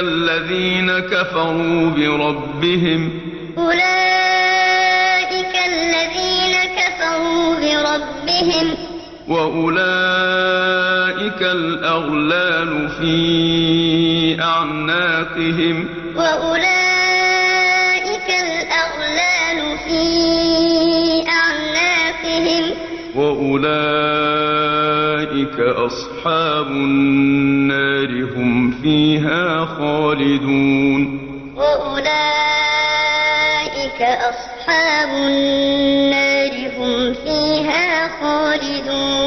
أُولَٰئِكَ الَّذِينَ كَفَرُوا بِرَبِّهِمْ ۖ. وَأُولَٰئِكَ الْأَغْلَالُ فِي أَعْنَاقِهِمْ ۖ. وَأُولَٰئِكَ أَصْحَابُ النَّارِ ۖ. هُمْ فِيهَا خَالِدُونَ. وَأُولَٰئِكَ أَصْحَابُ النَّارِ ۖ هُمْ فِيهَا خَالِدُونَ.